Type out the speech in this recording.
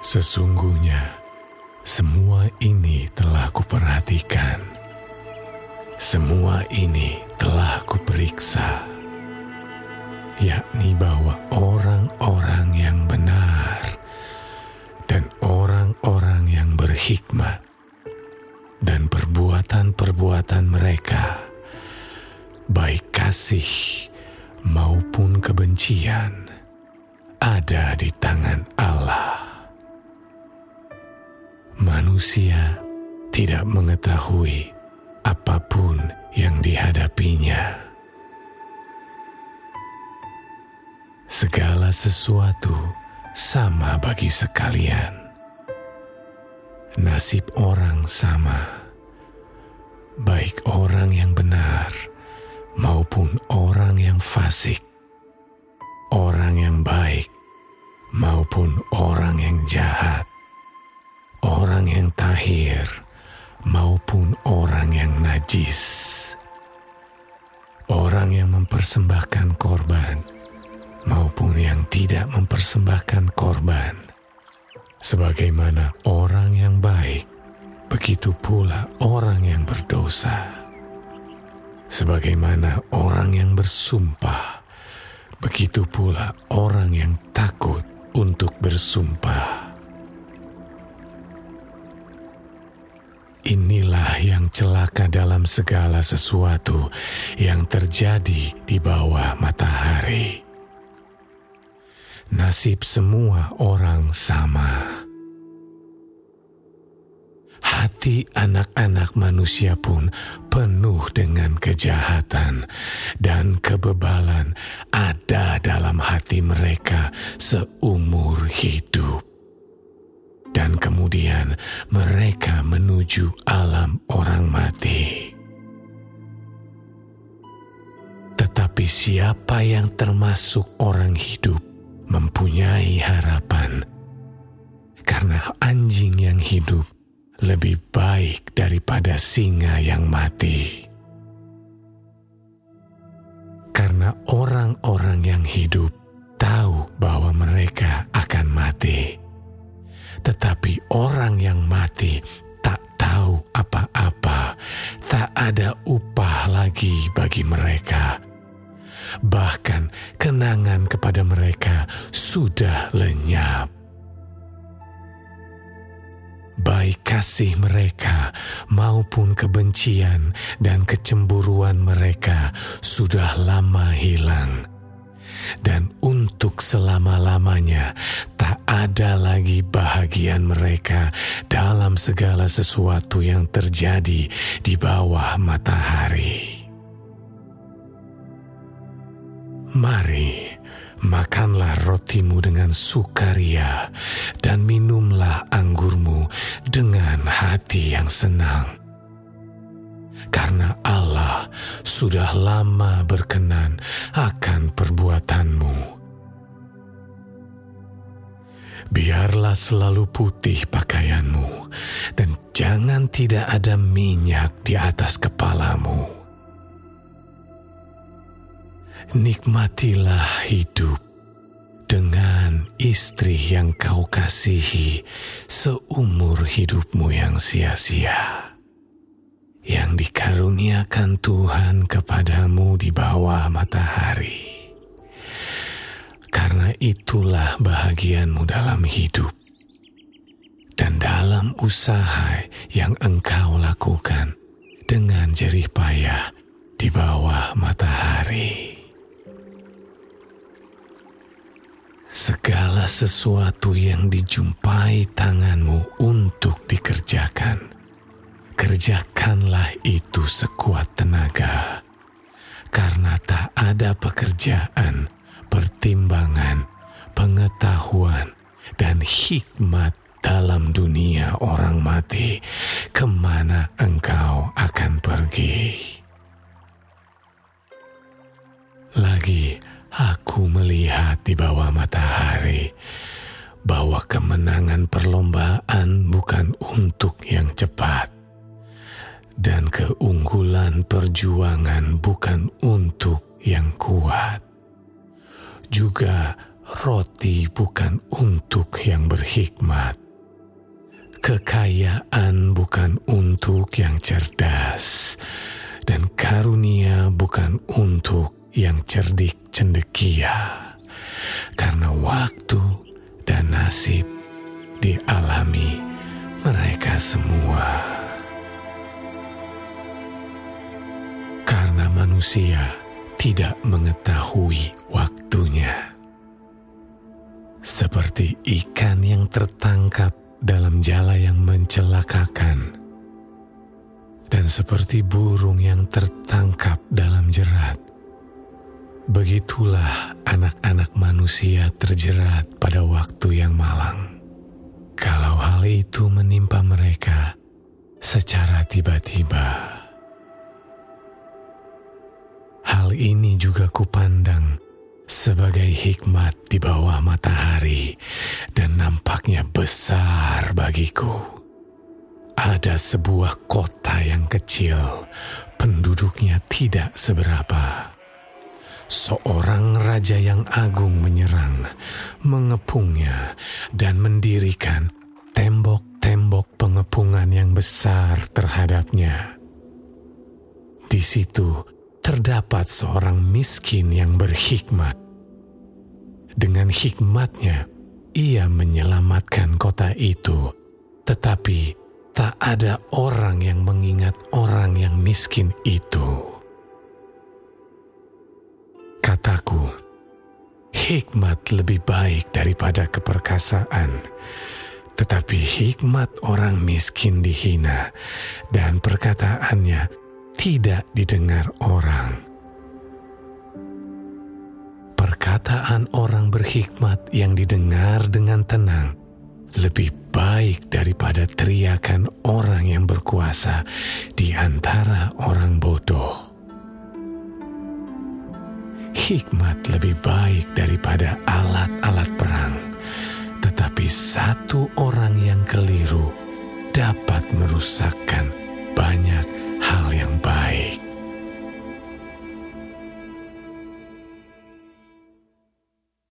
Sesungguhnya, semua ini telah kuperhatikan. Semua ini telah kuperiksa, yakni bahwa orang-orang yang benar dan orang-orang yang berhikmat dan perbuatan-perbuatan mereka, baik kasih maupun kebencian, ada di tangan Allah manusia tidak mengetahui apa pun yang dihadapinya. Segala sesuatu sama bagi sekalian. Nasib orang sama, baik orang yang benar maupun orang yang fasik, najis, orang yang mempersembahkan korban maupun yang tidak mempersembahkan korban, sebagaimana orang yang baik, begitu pula orang yang berdosa. Sebagaimana orang yang bersumpah, begitu pula orang yang takut untuk bersumpah. Inilah yang celaka dalam segala sesuatu yang terjadi di bawah matahari. Nasib semua orang sama. Hati anak-anak manusia pun penuh dengan kejahatan dan kebebalan ada dalam hati mereka seumur hidup dan kemudian mereka menuju alam orang mati. Tetapi siapa yang termasuk orang hidup mempunyai harapan, karena anjing yang hidup lebih baik daripada singa yang mati. Karena orang-orang yang hidup tahu bahwa mereka akan mati tetapi orang yang mati tak tahu apa-apa, tak ada upah lagi bagi mereka. Bahkan kenangan kepada mereka sudah lenyap. Baik kasih mereka maupun kebencian dan kecemburuan mereka sudah lama hilang dan untuk selama-lamanya ada lagi bahagian mereka dalam segala sesuatu yang terjadi di bawah matahari. Mari, makanlah rotimu dengan sukaria dan minumlah anggurmu dengan hati yang senang karena Allah sudah lama berkenan akan perbuatanmu. Biarlah selalu putih pakaianmu, dan jangan tidak ada minyak di atas kepalamu. Nikmatilah hidup dengan istri yang kau kasihi seumur hidupmu yang sia-sia yang dikaruniakan Tuhan kepadamu di bawah matahari. Itulah bahagianmu dalam hidup dan dalam usaha yang engkau lakukan dengan jerih payah di bawah matahari. Segala sesuatu yang dijumpai tanganmu untuk dikerjakan kerjakanlah itu sekuat tenaga, karena tak ada pekerjaan, pertimbangan, pengetahuan, dan hikmat dalam dunia orang mati, ke mana engkau akan pergi. Lagi aku melihat di bawah matahari bahwa kemenangan perlombaan bukan untuk yang cepat, dan keunggulan perjuangan bukan untuk yang kuat. Juga roti bukan untuk yang berhikmat. Kekayaan bukan untuk yang cerdas, dan karunia bukan untuk yang cerdik cendekia. Karena waktu dan nasib dialami mereka semua. Karena manusia tidak mengetahui waktunya. Seperti ikan yang tertangkap dalam jala yang mencelakakan, dan seperti burung yang tertangkap dalam jerat, begitulah anak-anak manusia terjerat pada waktu yang malang. Kalau hal itu menimpa mereka secara tiba-tiba, hal ini juga kupandang sebagai hikmat di bawah matahari dan nampaknya besar bagiku. Ada sebuah kota yang kecil, penduduknya tidak seberapa. Seorang raja yang agung menyerang, mengepungnya, dan mendirikan tembok-tembok pengepungan yang besar terhadapnya. Di situ terdapat seorang miskin yang berhikmat. Dengan hikmatnya, ia menyelamatkan kota itu, tetapi tak ada orang yang mengingat orang yang miskin itu. Kataku, hikmat lebih baik daripada keperkasaan, tetapi hikmat orang miskin dihina, dan perkataannya tidak didengar orang. Perkataan orang berhikmat yang didengar dengan tenang lebih baik daripada teriakan orang yang berkuasa di antara orang bodoh. Hikmat lebih baik daripada alat-alat perang, tetapi satu orang yang keliru dapat merusakkan banyak hal yang baik.